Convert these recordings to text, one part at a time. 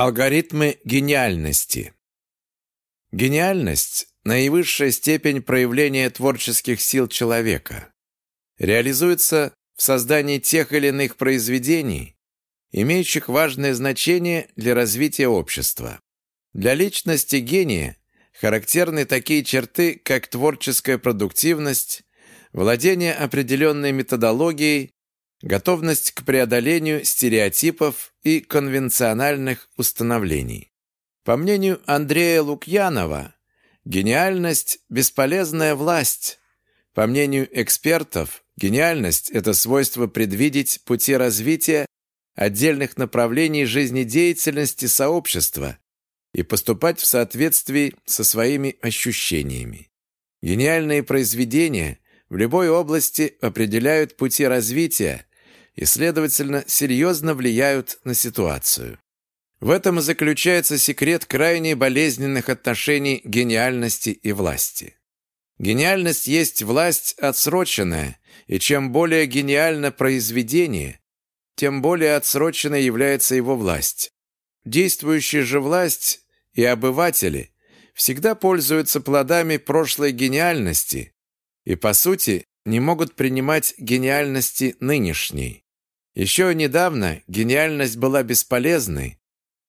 Алгоритмы гениальности. Гениальность – наивысшая степень проявления творческих сил человека. Реализуется в создании тех или иных произведений, имеющих важное значение для развития общества. Для личности гения характерны такие черты, как творческая продуктивность, владение определенной методологией, готовность к преодолению стереотипов и конвенциональных установлений. По мнению Андрея Лукьянова, гениальность – бесполезная власть. По мнению экспертов, гениальность – это свойство предвидеть пути развития отдельных направлений жизнедеятельности сообщества и поступать в соответствии со своими ощущениями. Гениальные произведения в любой области определяют пути развития, и, следовательно, серьезно влияют на ситуацию. В этом и заключается секрет крайне болезненных отношений гениальности и власти. Гениальность есть власть отсроченная, и чем более гениально произведение, тем более отсроченной является его власть. Действующая же власть и обыватели всегда пользуются плодами прошлой гениальности и, по сути, не могут принимать гениальности нынешней. Еще недавно гениальность была бесполезной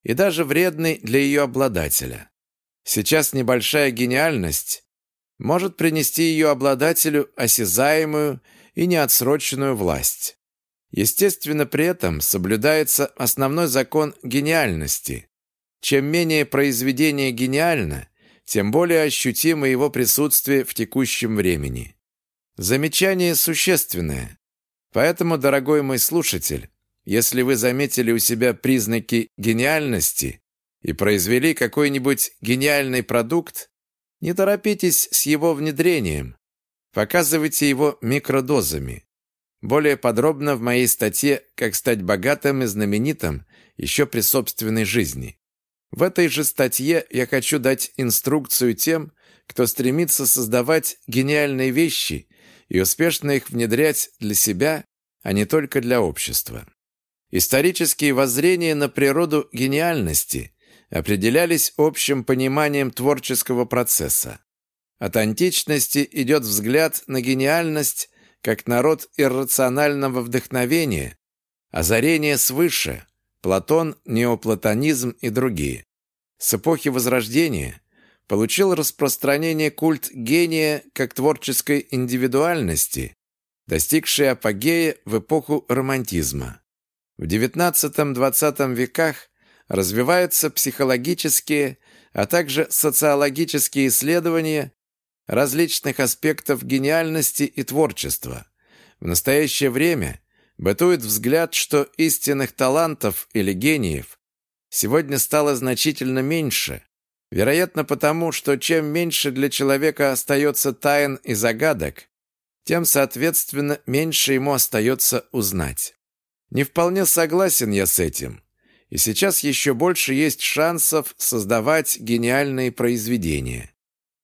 и даже вредной для ее обладателя. Сейчас небольшая гениальность может принести ее обладателю осязаемую и неотсроченную власть. Естественно, при этом соблюдается основной закон гениальности. Чем менее произведение гениально, тем более ощутимо его присутствие в текущем времени. Замечание существенное. Поэтому, дорогой мой слушатель, если вы заметили у себя признаки гениальности и произвели какой-нибудь гениальный продукт, не торопитесь с его внедрением. Показывайте его микродозами. Более подробно в моей статье «Как стать богатым и знаменитым еще при собственной жизни». В этой же статье я хочу дать инструкцию тем, кто стремится создавать гениальные вещи и успешно их внедрять для себя, а не только для общества. Исторические воззрения на природу гениальности определялись общим пониманием творческого процесса. От античности идет взгляд на гениальность как народ иррационального вдохновения, озарение свыше, Платон, неоплатонизм и другие. С эпохи Возрождения получил распространение культ гения как творческой индивидуальности, достигший апогея в эпоху романтизма. В XIX-XX веках развиваются психологические, а также социологические исследования различных аспектов гениальности и творчества. В настоящее время бытует взгляд, что истинных талантов или гениев сегодня стало значительно меньше, Вероятно, потому, что чем меньше для человека остается тайн и загадок, тем, соответственно, меньше ему остается узнать. Не вполне согласен я с этим. И сейчас еще больше есть шансов создавать гениальные произведения.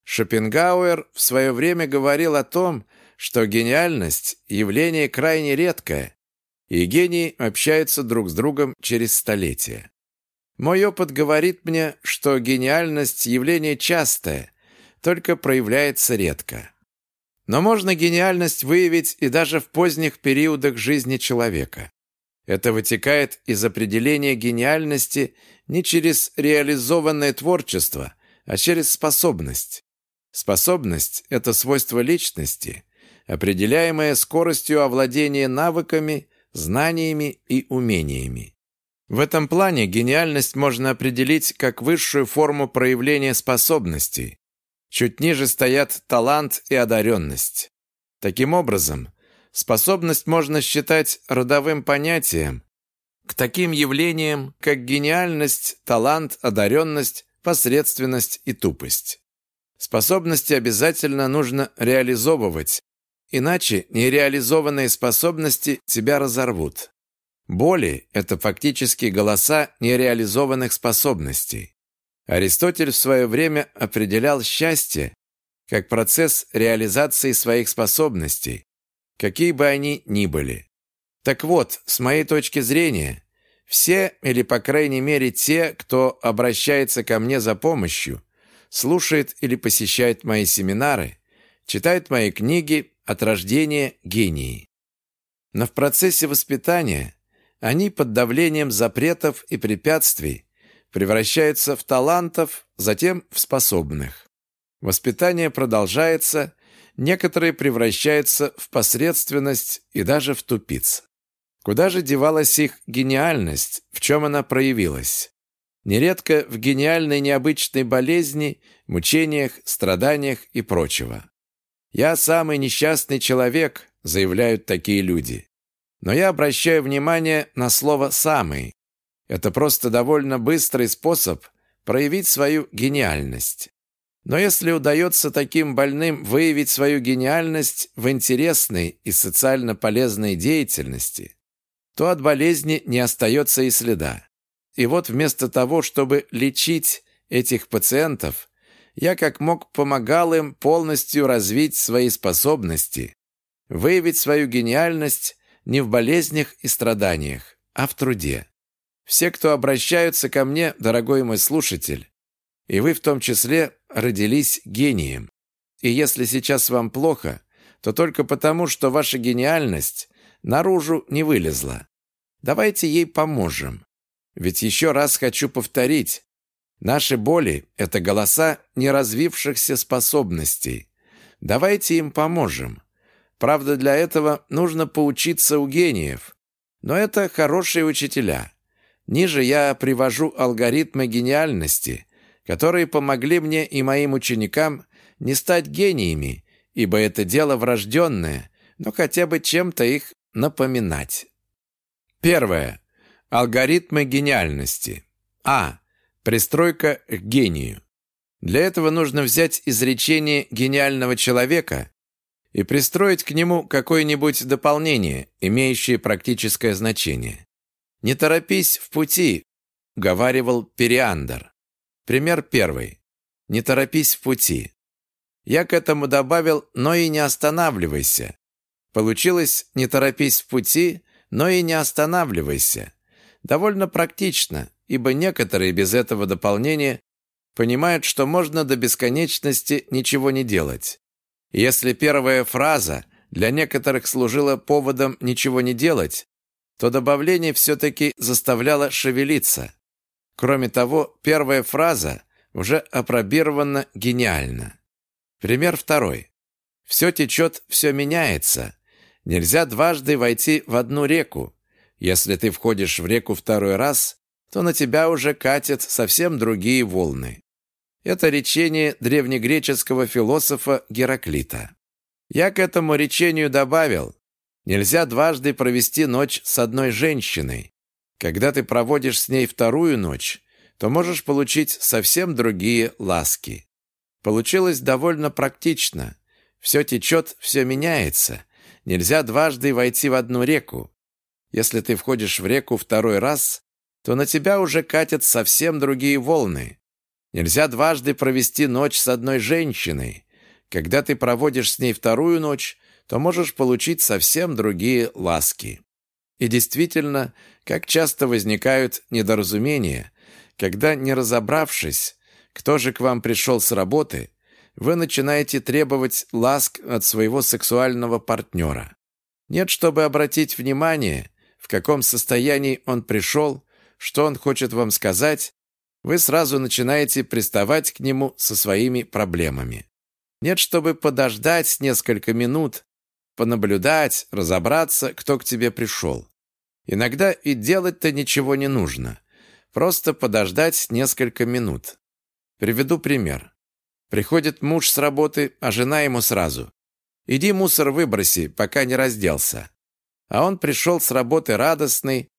Шопенгауэр в свое время говорил о том, что гениальность – явление крайне редкое, и гении общаются друг с другом через столетия. Мой опыт говорит мне, что гениальность – явление частое, только проявляется редко. Но можно гениальность выявить и даже в поздних периодах жизни человека. Это вытекает из определения гениальности не через реализованное творчество, а через способность. Способность – это свойство личности, определяемое скоростью овладения навыками, знаниями и умениями. В этом плане гениальность можно определить как высшую форму проявления способностей. Чуть ниже стоят талант и одаренность. Таким образом, способность можно считать родовым понятием к таким явлениям, как гениальность, талант, одаренность, посредственность и тупость. Способности обязательно нужно реализовывать, иначе нереализованные способности тебя разорвут. Боли – это фактически голоса нереализованных способностей. Аристотель в свое время определял счастье как процесс реализации своих способностей, какие бы они ни были. Так вот, с моей точки зрения, Все, или по крайней мере те, кто обращается ко мне за помощью, слушает или посещает мои семинары, читает мои книги от рождения гении. Но в процессе воспитания они под давлением запретов и препятствий превращаются в талантов, затем в способных. Воспитание продолжается, некоторые превращаются в посредственность и даже в тупиц. Куда же девалась их гениальность, в чем она проявилась? Нередко в гениальной необычной болезни, мучениях, страданиях и прочего. «Я самый несчастный человек», — заявляют такие люди. Но я обращаю внимание на слово «самый». Это просто довольно быстрый способ проявить свою гениальность. Но если удается таким больным выявить свою гениальность в интересной и социально полезной деятельности, то от болезни не остается и следа. И вот вместо того, чтобы лечить этих пациентов, я как мог помогал им полностью развить свои способности, выявить свою гениальность не в болезнях и страданиях, а в труде. Все, кто обращаются ко мне, дорогой мой слушатель, и вы в том числе родились гением. И если сейчас вам плохо, то только потому, что ваша гениальность наружу не вылезла. Давайте ей поможем. Ведь еще раз хочу повторить, наши боли – это голоса неразвившихся способностей. Давайте им поможем. Правда, для этого нужно поучиться у гениев. Но это хорошие учителя. Ниже я привожу алгоритмы гениальности, которые помогли мне и моим ученикам не стать гениями, ибо это дело врожденное, но хотя бы чем-то их напоминать. Первое. Алгоритмы гениальности. А. Пристройка к гению. Для этого нужно взять изречение гениального человека и пристроить к нему какое-нибудь дополнение, имеющее практическое значение. «Не торопись в пути», — говаривал Периандр. Пример первый. «Не торопись в пути». Я к этому добавил «но и не останавливайся». Получилось «не торопись в пути», но и не останавливайся. Довольно практично, ибо некоторые без этого дополнения понимают, что можно до бесконечности ничего не делать. Если первая фраза для некоторых служила поводом ничего не делать, то добавление все-таки заставляло шевелиться. Кроме того, первая фраза уже опробирована гениально. Пример второй. «Все течет, все меняется. Нельзя дважды войти в одну реку. Если ты входишь в реку второй раз, то на тебя уже катят совсем другие волны». Это речение древнегреческого философа Гераклита. Я к этому речению добавил, Нельзя дважды провести ночь с одной женщиной. Когда ты проводишь с ней вторую ночь, то можешь получить совсем другие ласки. Получилось довольно практично. Все течет, все меняется. Нельзя дважды войти в одну реку. Если ты входишь в реку второй раз, то на тебя уже катят совсем другие волны. Нельзя дважды провести ночь с одной женщиной. Когда ты проводишь с ней вторую ночь, то можешь получить совсем другие ласки. И действительно, как часто возникают недоразумения, когда, не разобравшись, кто же к вам пришел с работы, вы начинаете требовать ласк от своего сексуального партнера. Нет, чтобы обратить внимание, в каком состоянии он пришел, что он хочет вам сказать, вы сразу начинаете приставать к нему со своими проблемами. Нет, чтобы подождать несколько минут, понаблюдать, разобраться, кто к тебе пришел. Иногда и делать-то ничего не нужно. Просто подождать несколько минут. Приведу пример. Приходит муж с работы, а жена ему сразу. «Иди мусор выброси, пока не разделся». А он пришел с работы радостный,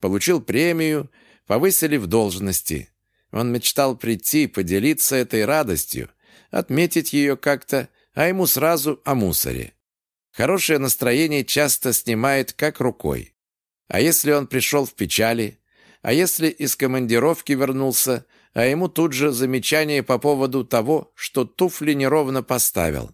получил премию, повысили в должности. Он мечтал прийти, поделиться этой радостью, отметить ее как-то, а ему сразу о мусоре. Хорошее настроение часто снимает как рукой. А если он пришел в печали? А если из командировки вернулся, а ему тут же замечание по поводу того, что туфли неровно поставил?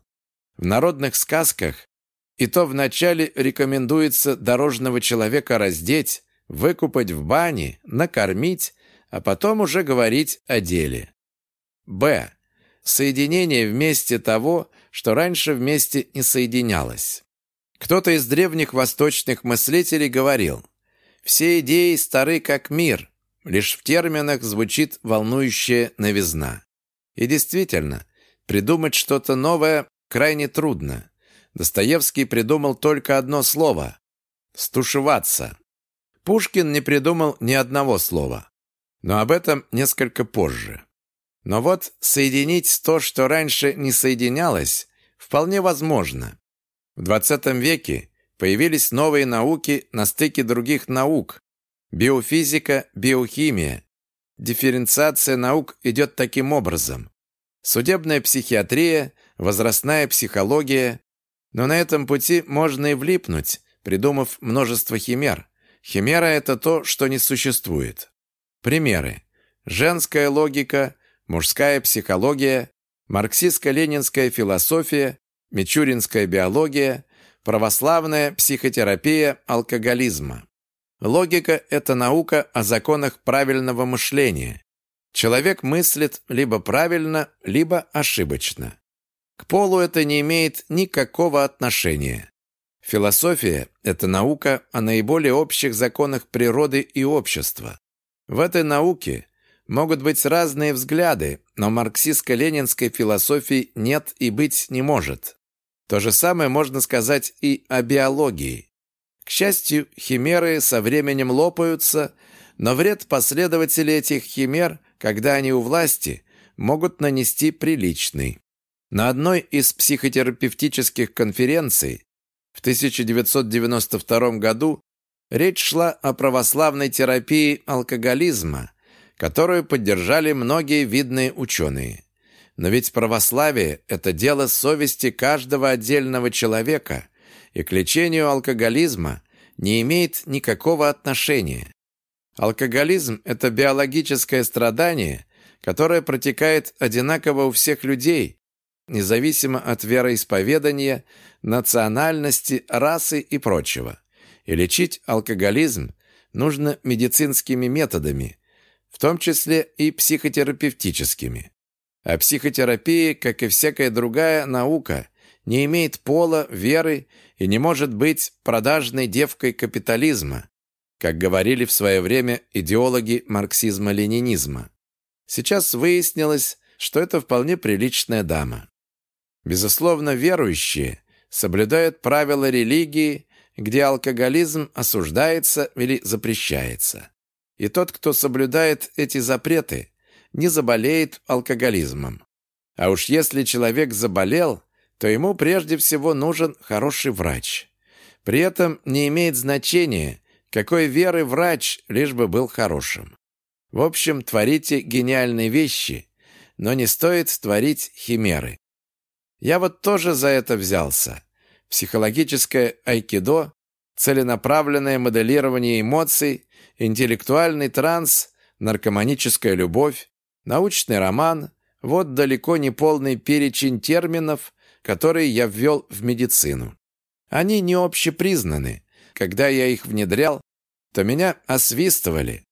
В народных сказках и то вначале рекомендуется дорожного человека раздеть, выкупать в бане, накормить, а потом уже говорить о деле. Б. Соединение вместе того, что раньше вместе не соединялось. Кто-то из древних восточных мыслителей говорил, «Все идеи стары как мир, лишь в терминах звучит волнующая новизна». И действительно, придумать что-то новое крайне трудно. Достоевский придумал только одно слово – «стушеваться». Пушкин не придумал ни одного слова. Но об этом несколько позже. Но вот соединить то, что раньше не соединялось, вполне возможно. В 20 веке появились новые науки на стыке других наук. Биофизика, биохимия. Дифференциация наук идет таким образом. Судебная психиатрия, возрастная психология. Но на этом пути можно и влипнуть, придумав множество химер. Химера – это то, что не существует. Примеры. Женская логика, мужская психология, марксистско-ленинская философия, мичуринская биология, православная психотерапия алкоголизма. Логика – это наука о законах правильного мышления. Человек мыслит либо правильно, либо ошибочно. К полу это не имеет никакого отношения. Философия – это наука о наиболее общих законах природы и общества. В этой науке могут быть разные взгляды, но марксистско-ленинской философии нет и быть не может. То же самое можно сказать и о биологии. К счастью, химеры со временем лопаются, но вред последователей этих химер, когда они у власти, могут нанести приличный. На одной из психотерапевтических конференций в 1992 году речь шла о православной терапии алкоголизма, которую поддержали многие видные ученые. Но ведь православие – это дело совести каждого отдельного человека, и к лечению алкоголизма не имеет никакого отношения. Алкоголизм – это биологическое страдание, которое протекает одинаково у всех людей, независимо от вероисповедания, национальности, расы и прочего. И лечить алкоголизм нужно медицинскими методами, в том числе и психотерапевтическими. А психотерапия, как и всякая другая наука, не имеет пола, веры и не может быть продажной девкой капитализма, как говорили в свое время идеологи марксизма-ленинизма. Сейчас выяснилось, что это вполне приличная дама. Безусловно, верующие соблюдают правила религии, где алкоголизм осуждается или запрещается. И тот, кто соблюдает эти запреты, не заболеет алкоголизмом. А уж если человек заболел, то ему прежде всего нужен хороший врач. При этом не имеет значения, какой веры врач, лишь бы был хорошим. В общем, творите гениальные вещи, но не стоит творить химеры. Я вот тоже за это взялся. Психологическое айкидо, целенаправленное моделирование эмоций, интеллектуальный транс, наркоманическая любовь, научный роман – вот далеко не полный перечень терминов, которые я ввел в медицину. Они не общепризнаны. Когда я их внедрял, то меня освистывали.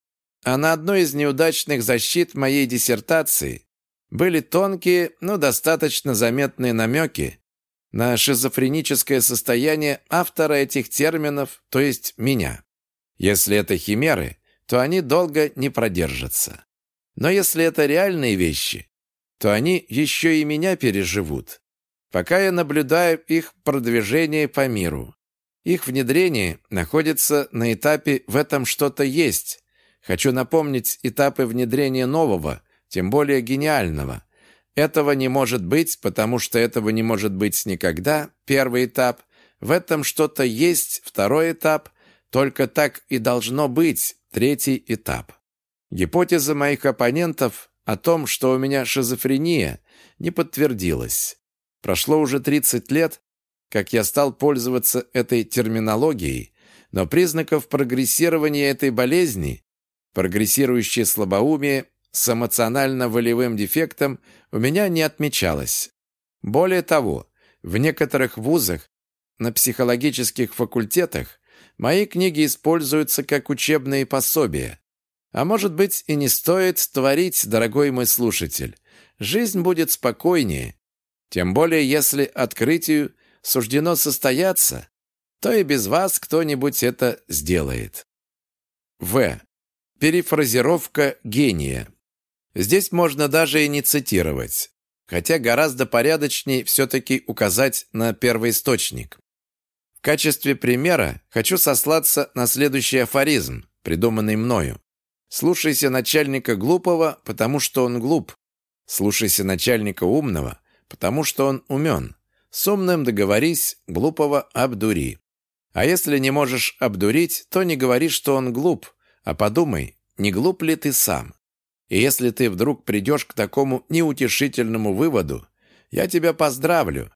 А на одной из неудачных защит моей диссертации были тонкие, но достаточно заметные намеки на шизофреническое состояние автора этих терминов, то есть меня. Если это химеры, то они долго не продержатся. Но если это реальные вещи, то они еще и меня переживут. Пока я наблюдаю их продвижение по миру. Их внедрение находится на этапе «в этом что-то есть». Хочу напомнить этапы внедрения нового, тем более гениального. Этого не может быть, потому что этого не может быть никогда, первый этап. В этом что-то есть, второй этап. Только так и должно быть, третий этап. Гипотеза моих оппонентов о том, что у меня шизофрения, не подтвердилась. Прошло уже 30 лет, как я стал пользоваться этой терминологией, но признаков прогрессирования этой болезни, прогрессирующее слабоумие с эмоционально-волевым дефектом у меня не отмечалось. Более того, в некоторых вузах на психологических факультетах Мои книги используются как учебные пособия. А может быть, и не стоит творить, дорогой мой слушатель. Жизнь будет спокойнее. Тем более, если открытию суждено состояться, то и без вас кто-нибудь это сделает. В. Перефразировка гения. Здесь можно даже и не цитировать, хотя гораздо порядочнее все-таки указать на первоисточник. В качестве примера хочу сослаться на следующий афоризм, придуманный мною. «Слушайся начальника глупого, потому что он глуп. Слушайся начальника умного, потому что он умен. С умным договорись, глупого обдури. А если не можешь обдурить, то не говори, что он глуп, а подумай, не глуп ли ты сам. И если ты вдруг придешь к такому неутешительному выводу, я тебя поздравлю.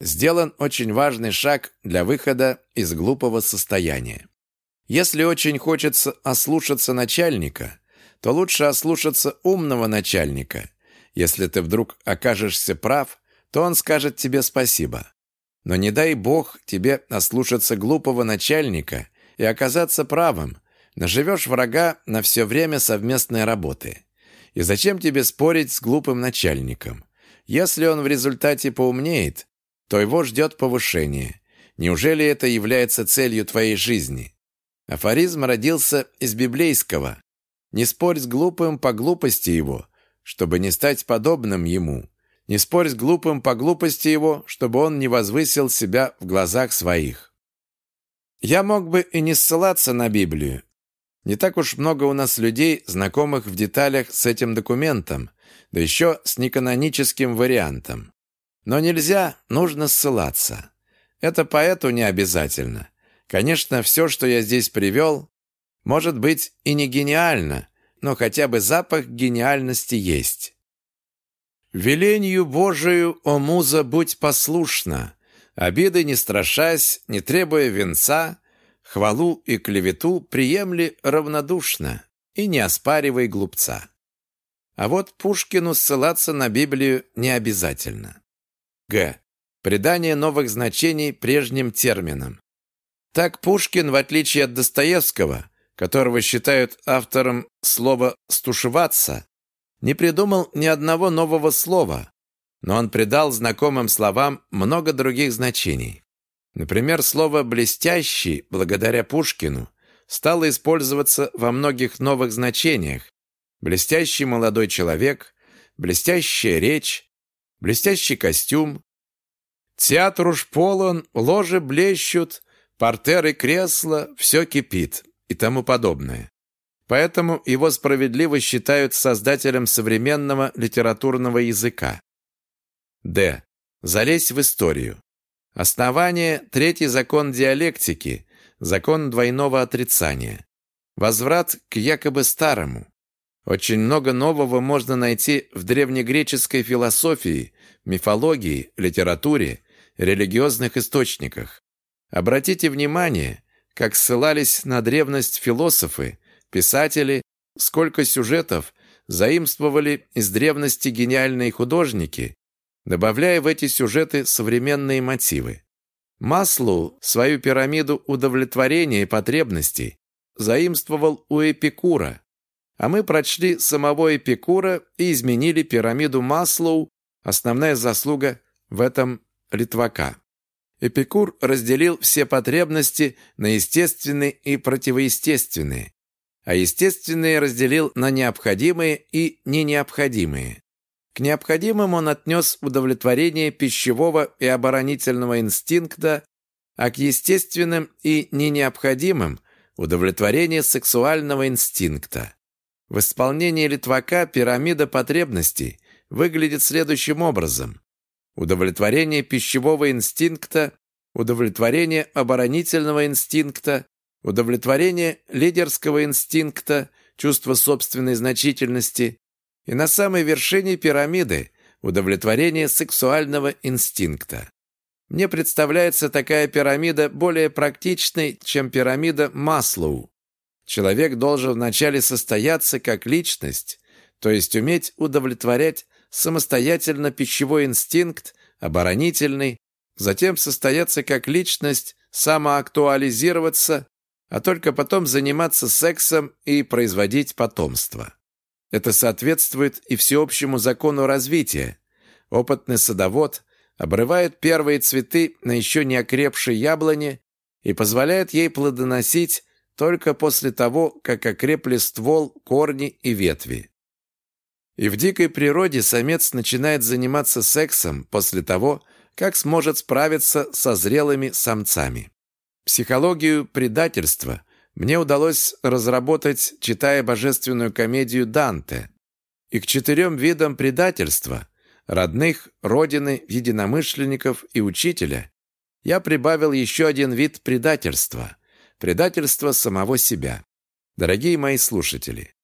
Сделан очень важный шаг для выхода из глупого состояния. Если очень хочется ослушаться начальника, то лучше ослушаться умного начальника. Если ты вдруг окажешься прав, то он скажет тебе спасибо. Но не дай бог тебе ослушаться глупого начальника и оказаться правым. Наживешь врага на все время совместной работы. И зачем тебе спорить с глупым начальником? Если он в результате поумнеет, то его ждет повышение. Неужели это является целью твоей жизни? Афоризм родился из библейского. Не спорь с глупым по глупости его, чтобы не стать подобным ему. Не спорь с глупым по глупости его, чтобы он не возвысил себя в глазах своих. Я мог бы и не ссылаться на Библию. Не так уж много у нас людей, знакомых в деталях с этим документом, да еще с неканоническим вариантом. Но нельзя, нужно ссылаться. Это поэту не обязательно. Конечно, все, что я здесь привел, может быть и не гениально, но хотя бы запах гениальности есть. «Велению Божию, о муза, будь послушна, обиды не страшась, не требуя венца, хвалу и клевету приемли равнодушно и не оспаривай глупца». А вот Пушкину ссылаться на Библию не обязательно. Г. Придание новых значений прежним терминам. Так Пушкин, в отличие от Достоевского, которого считают автором слова «стушеваться», не придумал ни одного нового слова, но он придал знакомым словам много других значений. Например, слово «блестящий» благодаря Пушкину стало использоваться во многих новых значениях. Блестящий молодой человек, блестящая речь, блестящий костюм. Театр уж полон, ложи блещут, портеры кресла, все кипит и тому подобное. Поэтому его справедливо считают создателем современного литературного языка. Д. Залезть в историю. Основание – третий закон диалектики, закон двойного отрицания. Возврат к якобы старому. Очень много нового можно найти в древнегреческой философии, мифологии, литературе, религиозных источниках. Обратите внимание, как ссылались на древность философы, писатели, сколько сюжетов заимствовали из древности гениальные художники, добавляя в эти сюжеты современные мотивы. Маслоу свою пирамиду удовлетворения и потребностей заимствовал у Эпикура, а мы прочли самого Эпикура и изменили пирамиду Маслоу, основная заслуга в этом Литвака. Эпикур разделил все потребности на естественные и противоестественные, а естественные разделил на необходимые и ненеобходимые. К необходимым он отнес удовлетворение пищевого и оборонительного инстинкта, а к естественным и ненеобходимым – удовлетворение сексуального инстинкта. В исполнении Литвака пирамида потребностей выглядит следующим образом. Удовлетворение пищевого инстинкта, удовлетворение оборонительного инстинкта, удовлетворение лидерского инстинкта, чувство собственной значительности и на самой вершине пирамиды удовлетворение сексуального инстинкта. Мне представляется такая пирамида более практичной, чем пирамида Маслоу. Человек должен вначале состояться как личность, то есть уметь удовлетворять самостоятельно пищевой инстинкт, оборонительный, затем состояться как личность, самоактуализироваться, а только потом заниматься сексом и производить потомство. Это соответствует и всеобщему закону развития. Опытный садовод обрывает первые цветы на еще не окрепшей яблоне и позволяет ей плодоносить только после того, как окрепли ствол, корни и ветви. И в дикой природе самец начинает заниматься сексом после того, как сможет справиться со зрелыми самцами. Психологию предательства мне удалось разработать, читая божественную комедию Данте. И к четырем видам предательства – родных, родины, единомышленников и учителя – я прибавил еще один вид предательства – предательство самого себя. Дорогие мои слушатели,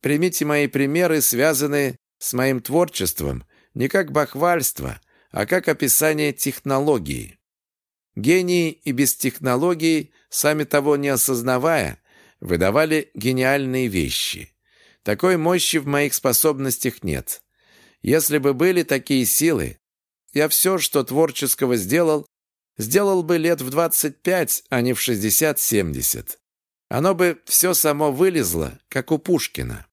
примите мои примеры, связанные с моим творчеством, не как бахвальство, а как описание технологии. Гении и без технологий, сами того не осознавая, выдавали гениальные вещи. Такой мощи в моих способностях нет. Если бы были такие силы, я все, что творческого сделал, сделал бы лет в 25, а не в 60-70. Оно бы все само вылезло, как у Пушкина.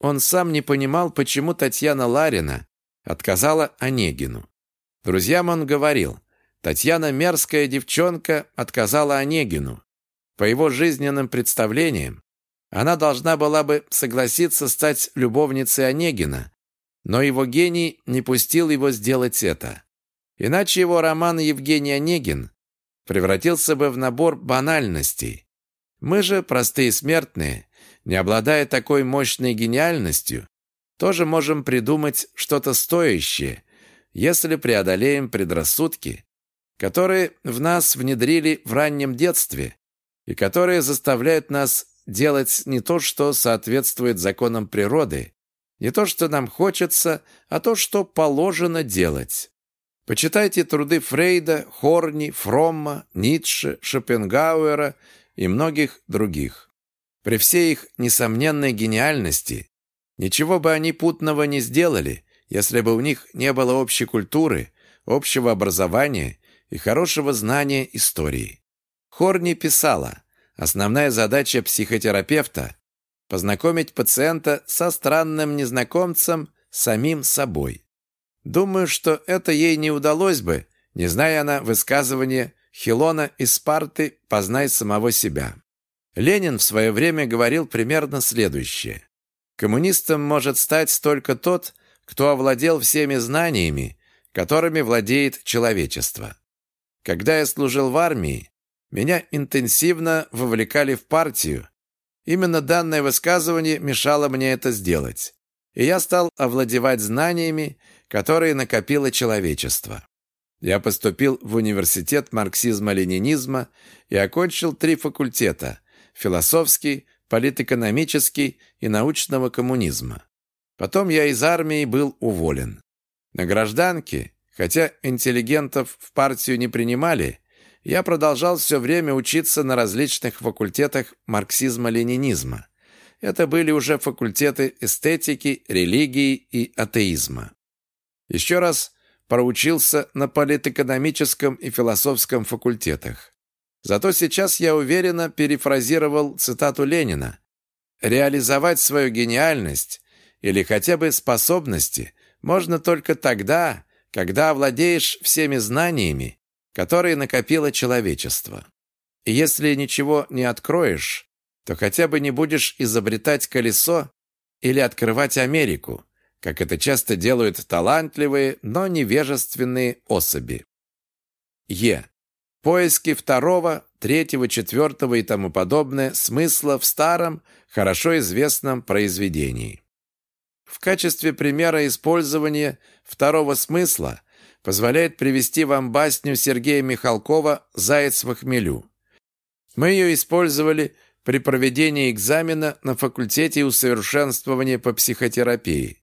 Он сам не понимал, почему Татьяна Ларина отказала Онегину. Друзьям он говорил, Татьяна мерзкая девчонка отказала Онегину. По его жизненным представлениям, она должна была бы согласиться стать любовницей Онегина, но его гений не пустил его сделать это. Иначе его роман «Евгений Онегин» превратился бы в набор банальностей. Мы же, простые смертные, не обладая такой мощной гениальностью, тоже можем придумать что-то стоящее, если преодолеем предрассудки, которые в нас внедрили в раннем детстве и которые заставляют нас делать не то, что соответствует законам природы, не то, что нам хочется, а то, что положено делать. Почитайте труды Фрейда, Хорни, Фромма, Ницше, Шопенгауэра и многих других. При всей их несомненной гениальности ничего бы они путного не сделали, если бы у них не было общей культуры, общего образования и хорошего знания истории. Хорни писала, основная задача психотерапевта – познакомить пациента со странным незнакомцем самим собой. Думаю, что это ей не удалось бы, не зная она высказывания Хилона из Спарты «Познай самого себя». Ленин в свое время говорил примерно следующее. Коммунистом может стать только тот, кто овладел всеми знаниями, которыми владеет человечество. Когда я служил в армии, меня интенсивно вовлекали в партию. Именно данное высказывание мешало мне это сделать. И я стал овладевать знаниями, которые накопило человечество. Я поступил в университет марксизма-ленинизма и окончил три факультета – философский, политэкономический и научного коммунизма. Потом я из армии был уволен. На гражданке Хотя интеллигентов в партию не принимали, я продолжал все время учиться на различных факультетах марксизма-ленинизма. Это были уже факультеты эстетики, религии и атеизма. Еще раз проучился на политэкономическом и философском факультетах. Зато сейчас я уверенно перефразировал цитату Ленина. «Реализовать свою гениальность или хотя бы способности можно только тогда, когда овладеешь всеми знаниями, которые накопило человечество. И если ничего не откроешь, то хотя бы не будешь изобретать колесо или открывать Америку, как это часто делают талантливые, но невежественные особи. Е. Поиски второго, третьего, четвертого и тому подобное смысла в старом, хорошо известном произведении. В качестве примера использования второго смысла позволяет привести вам басню Сергея Михалкова «Заяц в хмелю». Мы ее использовали при проведении экзамена на факультете усовершенствования по психотерапии.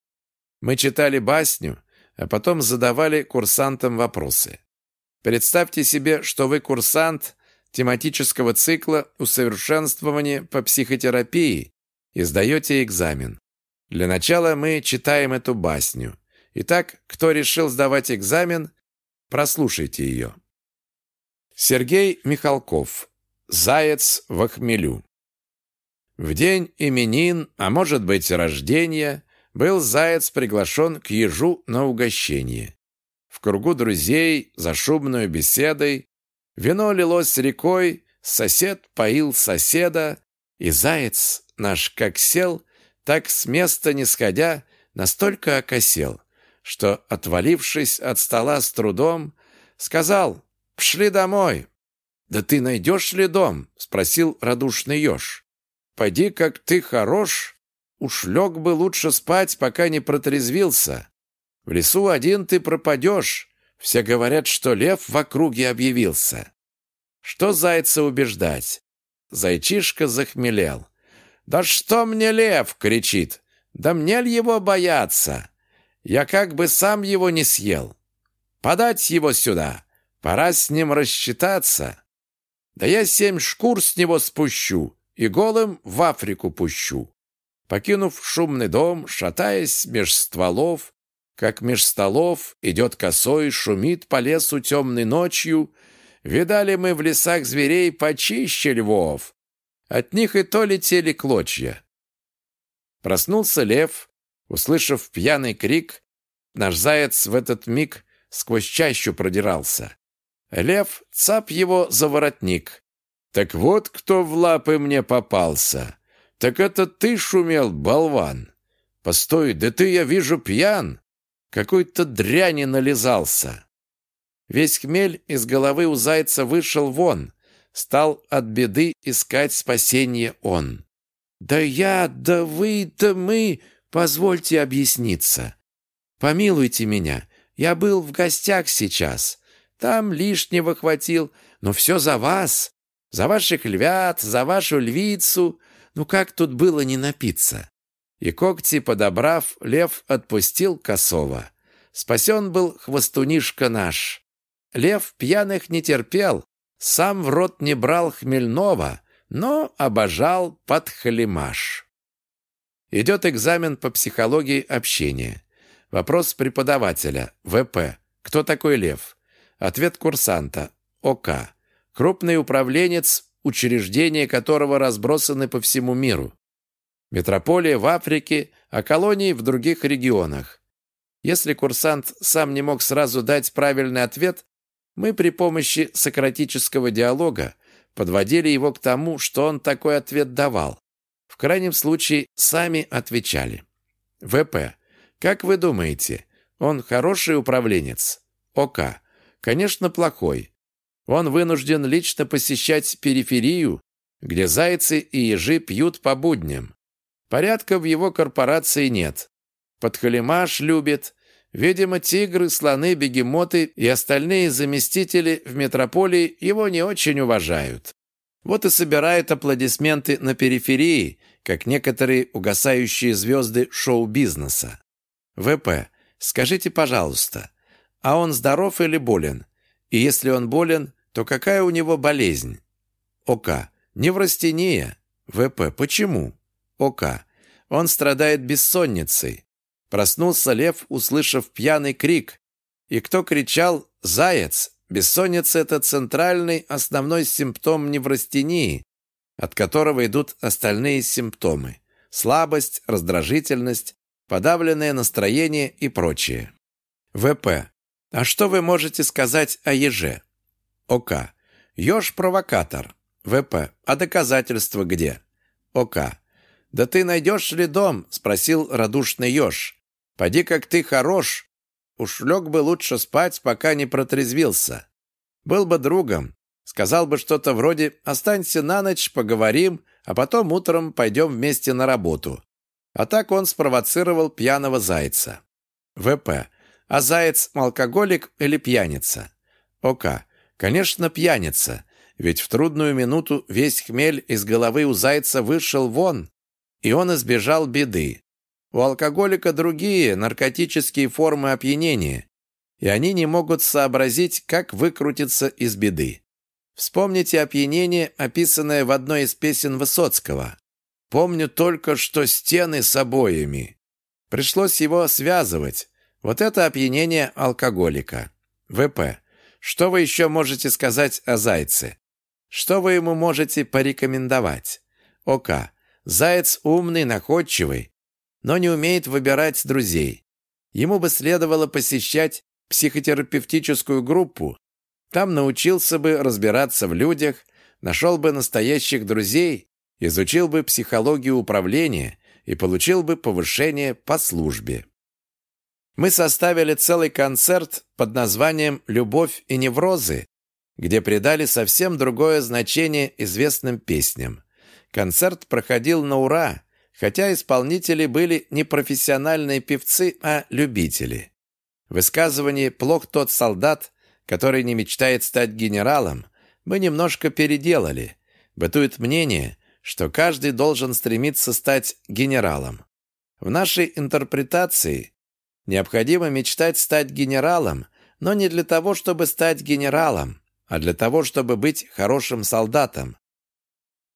Мы читали басню, а потом задавали курсантам вопросы. Представьте себе, что вы курсант тематического цикла усовершенствования по психотерапии и сдаете экзамен. Для начала мы читаем эту басню. Итак, кто решил сдавать экзамен, прослушайте ее. Сергей Михалков. Заяц в хмелю. В день именин, а может быть рождения, был заяц приглашен к ежу на угощение. В кругу друзей, за шумную беседой, вино лилось рекой, сосед поил соседа, и заяц наш как сел, так с места не сходя, настолько окосел, что, отвалившись от стола с трудом, сказал «Пшли домой, «Да ты найдешь ли дом?» — спросил радушный еж. «Пойди, как ты хорош, уж лег бы лучше спать, пока не протрезвился. В лесу один ты пропадешь, все говорят, что лев в округе объявился». Что зайца убеждать? Зайчишка захмелел. «Да что мне лев?» — кричит. «Да мне ли его бояться? Я как бы сам его не съел. Подать его сюда, пора с ним рассчитаться». Да я семь шкур с него спущу и голым в Африку пущу. Покинув шумный дом, шатаясь меж стволов, как меж столов идет косой, шумит по лесу темной ночью, видали мы в лесах зверей почище львов. От них и то летели клочья. Проснулся лев, услышав пьяный крик, наш заяц в этот миг сквозь чащу продирался. Лев цап его за воротник. «Так вот кто в лапы мне попался. Так это ты шумел, болван. Постой, да ты, я вижу, пьян. Какой-то дряни нализался». Весь хмель из головы у зайца вышел вон, стал от беды искать спасение он. «Да я, да вы, да мы, позвольте объясниться. Помилуйте меня, я был в гостях сейчас». Там лишнего хватил, но все за вас, за ваших львят, за вашу львицу. Ну как тут было не напиться?» И когти подобрав, лев отпустил косого. Спасен был хвостунишка наш. Лев пьяных не терпел, сам в рот не брал хмельного, но обожал подхалимаш. Идет экзамен по психологии общения. Вопрос преподавателя, ВП. Кто такой лев? Ответ курсанта. ОК. Крупный управленец, учреждения которого разбросаны по всему миру. Метрополия в Африке, а колонии в других регионах. Если курсант сам не мог сразу дать правильный ответ, мы при помощи сократического диалога подводили его к тому, что он такой ответ давал. В крайнем случае, сами отвечали. ВП. Как вы думаете, он хороший управленец? ОК. Конечно, плохой. Он вынужден лично посещать периферию, где зайцы и ежи пьют по будням. Порядка в его корпорации нет. Подхалимаш любит. Видимо, тигры, слоны, бегемоты и остальные заместители в метрополии его не очень уважают. Вот и собирают аплодисменты на периферии, как некоторые угасающие звезды шоу-бизнеса. ВП, скажите, пожалуйста, а он здоров или болен? И если он болен, то какая у него болезнь? ОК. Неврастения. ВП. Почему? ОК. Он страдает бессонницей. Проснулся лев, услышав пьяный крик. И кто кричал «Заяц!» Бессонница – это центральный основной симптом неврастении, от которого идут остальные симптомы – слабость, раздражительность, подавленное настроение и прочее. ВП. А что вы можете сказать о еже? ОК. Еж провокатор. ВП. А доказательства где? ОК. Да ты найдешь ли дом? Спросил радушный еж. Поди, как ты хорош. Уж лег бы лучше спать, пока не протрезвился. Был бы другом. Сказал бы что-то вроде «Останься на ночь, поговорим, а потом утром пойдем вместе на работу». А так он спровоцировал пьяного зайца. ВП. А заяц – алкоголик или пьяница? ОК. Конечно, пьяница. Ведь в трудную минуту весь хмель из головы у зайца вышел вон, и он избежал беды. У алкоголика другие наркотические формы опьянения, и они не могут сообразить, как выкрутиться из беды. Вспомните опьянение, описанное в одной из песен Высоцкого. «Помню только, что стены с обоями». Пришлось его связывать, вот это опьянение алкоголика. ВП. Что вы еще можете сказать о зайце? Что вы ему можете порекомендовать? Ока. Заяц умный, находчивый, но не умеет выбирать друзей. Ему бы следовало посещать психотерапевтическую группу. Там научился бы разбираться в людях, нашел бы настоящих друзей, изучил бы психологию управления и получил бы повышение по службе. Мы составили целый концерт под названием «Любовь и неврозы», где придали совсем другое значение известным песням. Концерт проходил на ура, хотя исполнители были не профессиональные певцы, а любители. Высказывание «плох тот солдат», который не мечтает стать генералом, мы немножко переделали. Бытует мнение, что каждый должен стремиться стать генералом. В нашей интерпретации необходимо мечтать стать генералом, но не для того, чтобы стать генералом, а для того, чтобы быть хорошим солдатом.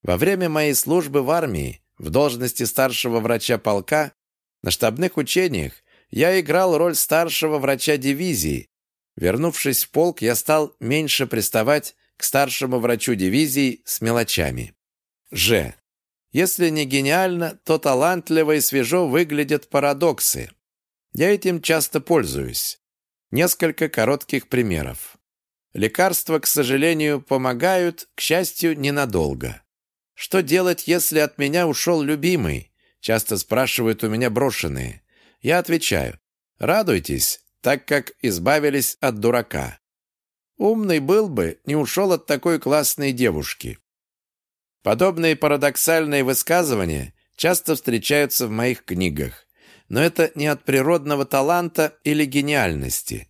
Во время моей службы в армии, в должности старшего врача полка, на штабных учениях я играл роль старшего врача дивизии. Вернувшись в полк, я стал меньше приставать к старшему врачу дивизии с мелочами. Ж. Если не гениально, то талантливо и свежо выглядят парадоксы. Я этим часто пользуюсь. Несколько коротких примеров. Лекарства, к сожалению, помогают, к счастью, ненадолго. Что делать, если от меня ушел любимый? Часто спрашивают у меня брошенные. Я отвечаю, радуйтесь, так как избавились от дурака. Умный был бы, не ушел от такой классной девушки. Подобные парадоксальные высказывания часто встречаются в моих книгах. Но это не от природного таланта или гениальности.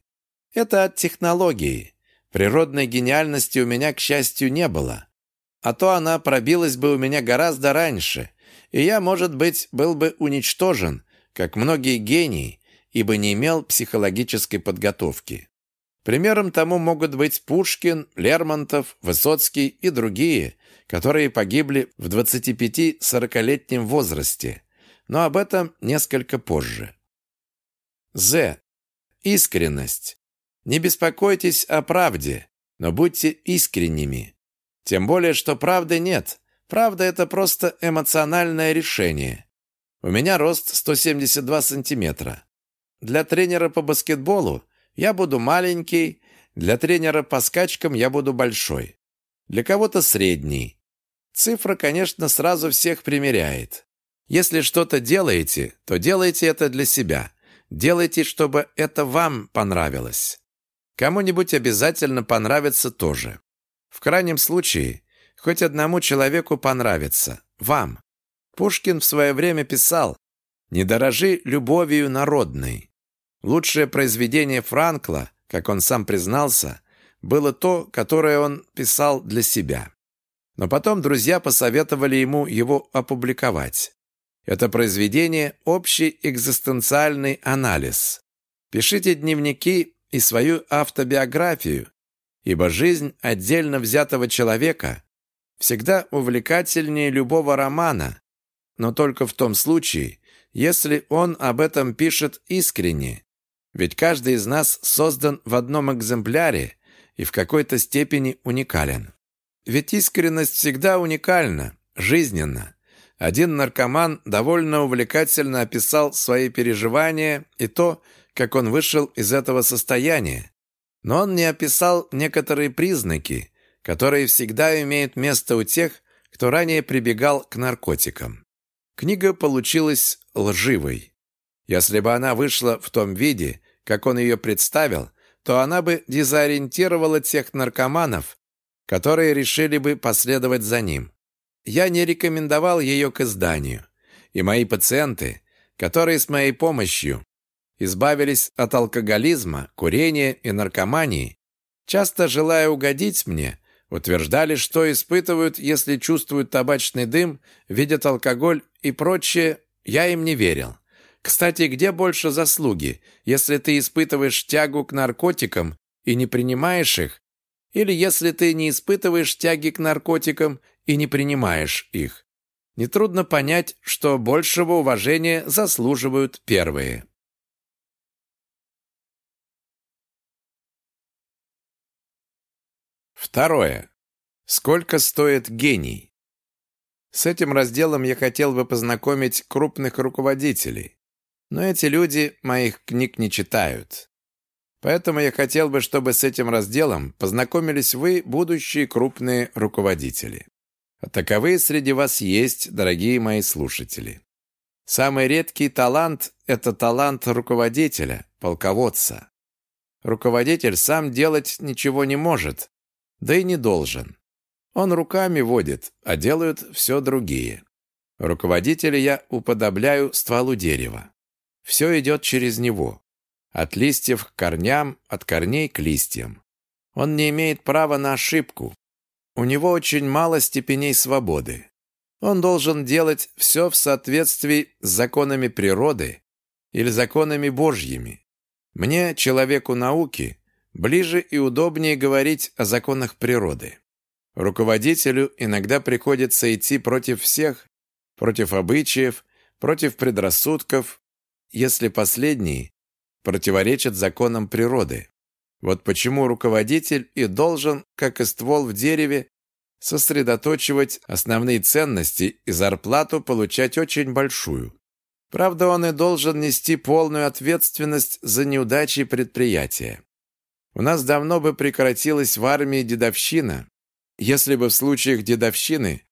Это от технологии. Природной гениальности у меня, к счастью, не было. А то она пробилась бы у меня гораздо раньше, и я, может быть, был бы уничтожен, как многие гении, ибо не имел психологической подготовки. Примером тому могут быть Пушкин, Лермонтов, Высоцкий и другие, которые погибли в 25-40-летнем возрасте, но об этом несколько позже. З. Искренность. Не беспокойтесь о правде, но будьте искренними. Тем более, что правды нет. Правда – это просто эмоциональное решение. У меня рост 172 сантиметра. Для тренера по баскетболу я буду маленький, для тренера по скачкам я буду большой. Для кого-то средний. Цифра, конечно, сразу всех примеряет. Если что-то делаете, то делайте это для себя. Делайте, чтобы это вам понравилось. Кому-нибудь обязательно понравится тоже. В крайнем случае, хоть одному человеку понравится. Вам. Пушкин в свое время писал «Не дорожи любовью народной». Лучшее произведение Франкла, как он сам признался, было то, которое он писал для себя. Но потом друзья посоветовали ему его опубликовать. Это произведение – общий экзистенциальный анализ. Пишите дневники и свою автобиографию, ибо жизнь отдельно взятого человека всегда увлекательнее любого романа, но только в том случае, если он об этом пишет искренне, ведь каждый из нас создан в одном экземпляре и в какой-то степени уникален. Ведь искренность всегда уникальна, жизненна. Один наркоман довольно увлекательно описал свои переживания и то, как он вышел из этого состояния. Но он не описал некоторые признаки, которые всегда имеют место у тех, кто ранее прибегал к наркотикам. Книга получилась лживой. Если бы она вышла в том виде, как он ее представил, то она бы дезориентировала тех наркоманов, которые решили бы последовать за ним. Я не рекомендовал ее к изданию, и мои пациенты, которые с моей помощью избавились от алкоголизма, курения и наркомании, часто желая угодить мне, утверждали, что испытывают, если чувствуют табачный дым, видят алкоголь и прочее, я им не верил. Кстати, где больше заслуги, если ты испытываешь тягу к наркотикам и не принимаешь их, или если ты не испытываешь тяги к наркотикам и не принимаешь их? Нетрудно понять, что большего уважения заслуживают первые. Второе. Сколько стоит гений? С этим разделом я хотел бы познакомить крупных руководителей, но эти люди моих книг не читают. Поэтому я хотел бы, чтобы с этим разделом познакомились вы, будущие крупные руководители. А таковые среди вас есть, дорогие мои слушатели. Самый редкий талант – это талант руководителя, полководца. Руководитель сам делать ничего не может, да и не должен. Он руками водит, а делают все другие. Руководителя я уподобляю стволу дерева. Все идет через него. От листьев к корням, от корней к листьям. Он не имеет права на ошибку. У него очень мало степеней свободы. Он должен делать все в соответствии с законами природы или законами Божьими. Мне, человеку науки, ближе и удобнее говорить о законах природы. Руководителю иногда приходится идти против всех, против обычаев, против предрассудков, если последние противоречат законам природы. Вот почему руководитель и должен, как и ствол в дереве, сосредоточивать основные ценности и зарплату получать очень большую. Правда, он и должен нести полную ответственность за неудачи предприятия. У нас давно бы прекратилась в армии дедовщина, если бы в случаях дедовщины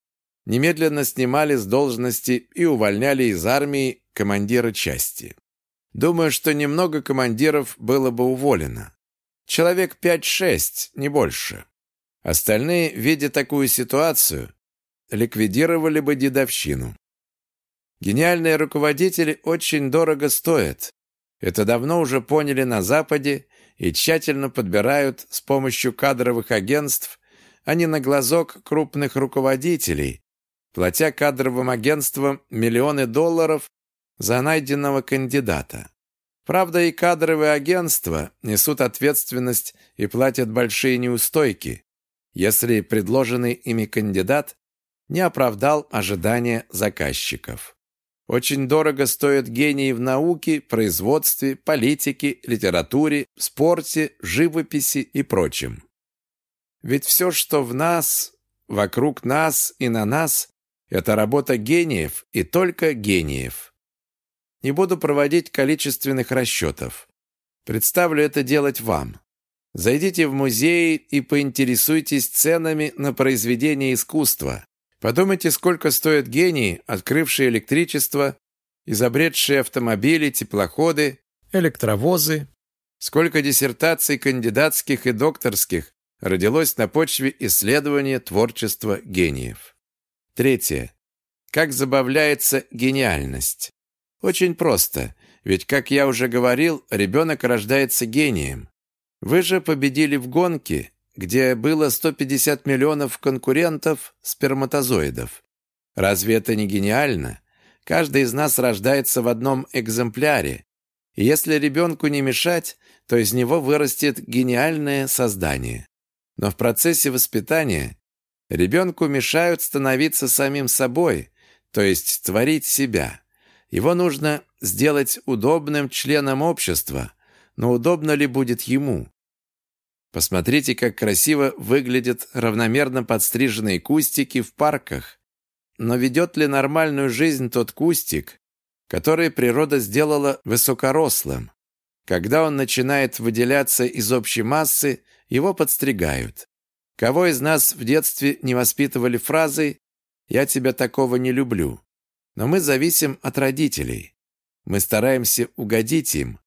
немедленно снимали с должности и увольняли из армии командира части. Думаю, что немного командиров было бы уволено. Человек 5-6, не больше. Остальные, видя такую ситуацию, ликвидировали бы дедовщину. Гениальные руководители очень дорого стоят. Это давно уже поняли на Западе и тщательно подбирают с помощью кадровых агентств а не на глазок крупных руководителей, платя кадровым агентствам миллионы долларов за найденного кандидата. Правда, и кадровые агентства несут ответственность и платят большие неустойки, если предложенный ими кандидат не оправдал ожидания заказчиков. Очень дорого стоят гении в науке, производстве, политике, литературе, спорте, живописи и прочем. Ведь все, что в нас, вокруг нас и на нас, это работа гениев и только гениев. Не буду проводить количественных расчетов. Представлю это делать вам. Зайдите в музей и поинтересуйтесь ценами на произведения искусства. Подумайте, сколько стоят гении, открывшие электричество, изобретшие автомобили, теплоходы, электровозы, сколько диссертаций кандидатских и докторских родилось на почве исследования творчества гениев. Третье. Как забавляется гениальность? Очень просто, ведь, как я уже говорил, ребенок рождается гением. Вы же победили в гонке, где было 150 миллионов конкурентов сперматозоидов. Разве это не гениально? Каждый из нас рождается в одном экземпляре. И если ребенку не мешать, то из него вырастет гениальное создание. Но в процессе воспитания ребенку мешают становиться самим собой, то есть творить себя. Его нужно сделать удобным членом общества, но удобно ли будет ему? Посмотрите, как красиво выглядят равномерно подстриженные кустики в парках. Но ведет ли нормальную жизнь тот кустик, который природа сделала высокорослым? Когда он начинает выделяться из общей массы, его подстригают. Кого из нас в детстве не воспитывали фразой «я тебя такого не люблю»? Но мы зависим от родителей. Мы стараемся угодить им.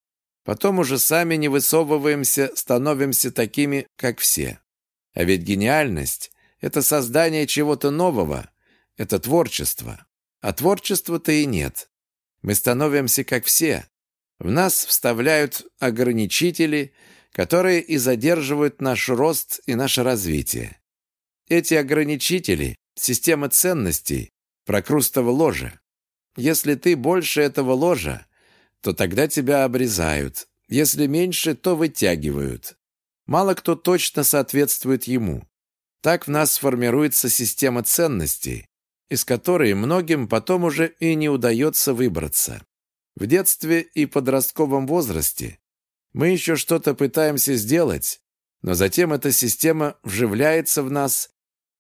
Потом уже сами не высовываемся, становимся такими, как все. А ведь гениальность – это создание чего-то нового, это творчество. А творчества-то и нет. Мы становимся как все. В нас вставляют ограничители – которые и задерживают наш рост и наше развитие. Эти ограничители – система ценностей, прокрустово ложе. Если ты больше этого ложа, то тогда тебя обрезают. Если меньше, то вытягивают. Мало кто точно соответствует ему. Так в нас формируется система ценностей, из которой многим потом уже и не удается выбраться. В детстве и подростковом возрасте мы еще что-то пытаемся сделать, но затем эта система вживляется в нас,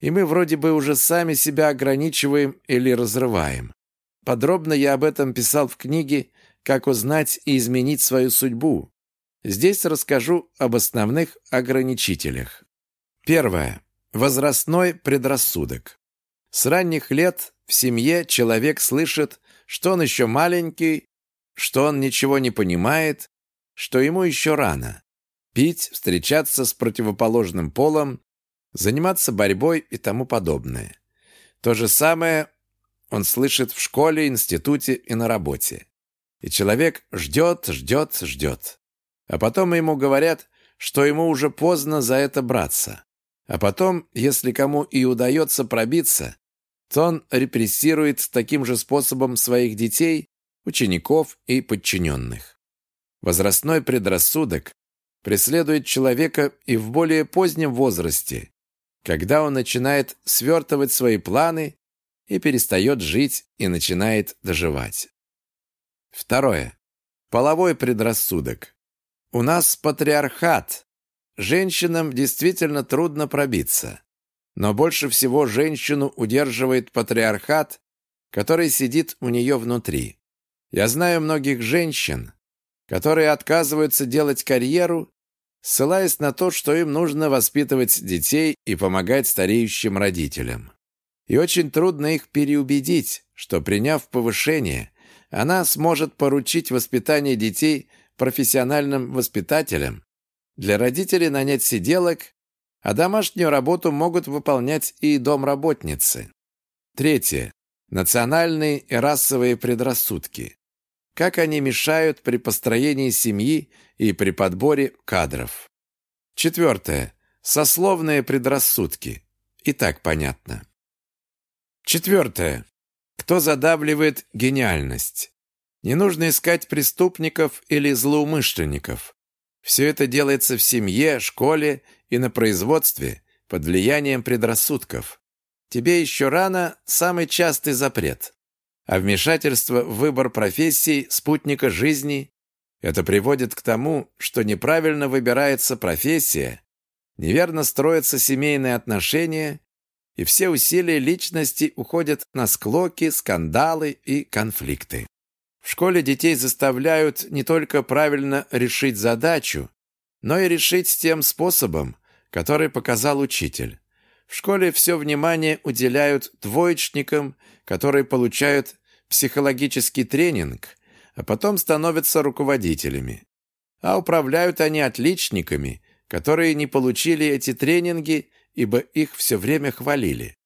и мы вроде бы уже сами себя ограничиваем или разрываем. Подробно я об этом писал в книге «Как узнать и изменить свою судьбу». Здесь расскажу об основных ограничителях. Первое. Возрастной предрассудок. С ранних лет в семье человек слышит, что он еще маленький, что он ничего не понимает, что ему еще рано. Пить, встречаться с противоположным полом, заниматься борьбой и тому подобное. То же самое он слышит в школе, институте и на работе. И человек ждет, ждет, ждет. А потом ему говорят, что ему уже поздно за это браться. А потом, если кому и удается пробиться, то он репрессирует таким же способом своих детей, учеников и подчиненных. Возрастной предрассудок преследует человека и в более позднем возрасте, когда он начинает свертывать свои планы и перестает жить и начинает доживать. Второе. Половой предрассудок. У нас патриархат. Женщинам действительно трудно пробиться. Но больше всего женщину удерживает патриархат, который сидит у нее внутри. Я знаю многих женщин, которые отказываются делать карьеру, ссылаясь на то, что им нужно воспитывать детей и помогать стареющим родителям. И очень трудно их переубедить, что, приняв повышение, она сможет поручить воспитание детей профессиональным воспитателям, для родителей нанять сиделок, а домашнюю работу могут выполнять и домработницы. Третье. Национальные и расовые предрассудки. Как они мешают при построении семьи и при подборе кадров. Четвертое. Сословные предрассудки. И так понятно. Четвертое. Кто задавливает гениальность? Не нужно искать преступников или злоумышленников. Все это делается в семье, школе и на производстве под влиянием предрассудков. Тебе еще рано – самый частый запрет. А вмешательство в выбор профессии, спутника жизни – это приводит к тому, что неправильно выбирается профессия, неверно строятся семейные отношения и все усилия личности уходят на склоки, скандалы и конфликты. В школе детей заставляют не только правильно решить задачу, но и решить тем способом, который показал учитель. В школе все внимание уделяют двоечникам, которые получают психологический тренинг, а потом становятся руководителями. А управляют они отличниками, которые не получили эти тренинги ибо их все время хвалили.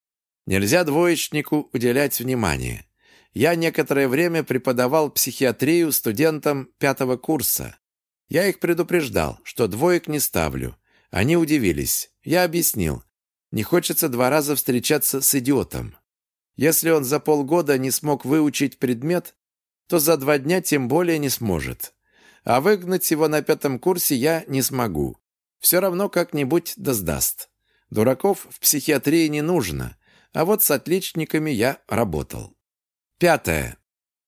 Нельзя двоечнику уделять внимание. Я некоторое время преподавал психиатрию студентам пятого курса. Я их предупреждал, что двоек не ставлю. Они удивились. Я объяснил. Не хочется два раза встречаться с идиотом. Если он за полгода не смог выучить предмет, то за два дня тем более не сможет. А выгнать его на пятом курсе я не смогу. Все равно как-нибудь да сдаст. Дураков в психиатрии не нужно, а вот с отличниками я работал. Пятое.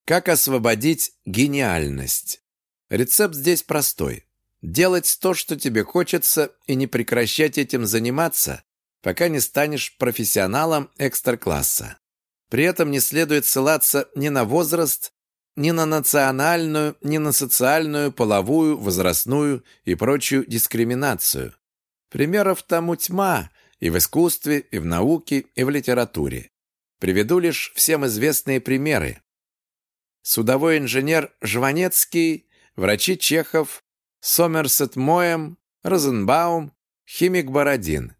Как освободить гениальность? Рецепт здесь простой. Делать то, что тебе хочется, и не прекращать этим заниматься, пока не станешь профессионалом экстра-класса. При этом не следует ссылаться ни на возраст, ни на национальную, ни на социальную, половую, возрастную и прочую дискриминацию. Примеров тому тьма и в искусстве, и в науке, и в литературе. Приведу лишь всем известные примеры. Судовой инженер Жванецкий, врачи Чехов, Сомерсет Моем, Розенбаум, химик Бородин.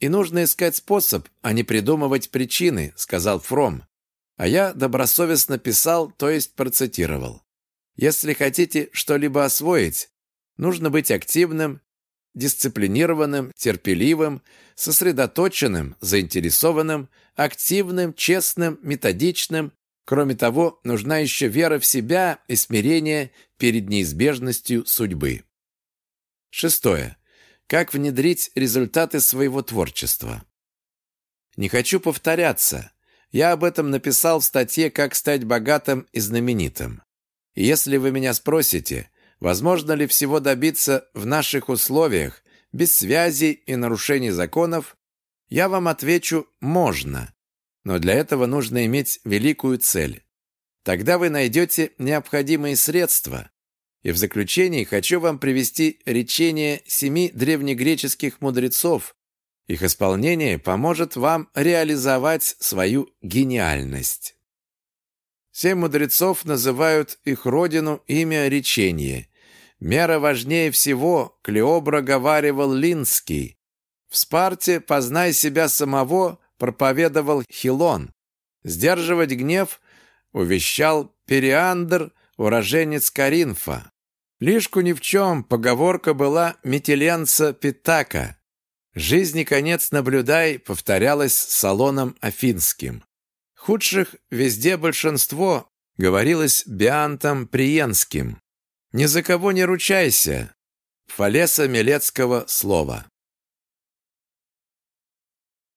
«И нужно искать способ, а не придумывать причины», — сказал Фром. А я добросовестно писал, то есть процитировал. «Если хотите что-либо освоить, нужно быть активным, дисциплинированным, терпеливым, сосредоточенным, заинтересованным, активным, честным, методичным. Кроме того, нужна еще вера в себя и смирение перед неизбежностью судьбы. Шестое. Как внедрить результаты своего творчества? Не хочу повторяться. Я об этом написал в статье «Как стать богатым и знаменитым». И если вы меня спросите, Возможно ли всего добиться в наших условиях, без связи и нарушений законов, Я вам отвечу «можно». Но для этого нужно иметь великую цель. Тогда вы найдете необходимые средства. И в заключении хочу вам привести речение семи древнегреческих мудрецов. Их исполнение поможет вам реализовать свою гениальность. Семь мудрецов называют их родину имя речение. Мера важнее всего, Клеобра говаривал Линский. В Спарте «познай себя самого» проповедовал Хилон. Сдерживать гнев увещал Периандр, уроженец Каринфа. Лишку ни в чем поговорка была метеленца Питака. «Жизни конец наблюдай» повторялась салоном афинским. Худших везде большинство, говорилось Биантом Приенским. «Ни за кого не ручайся» Фалеса Милецкого слова.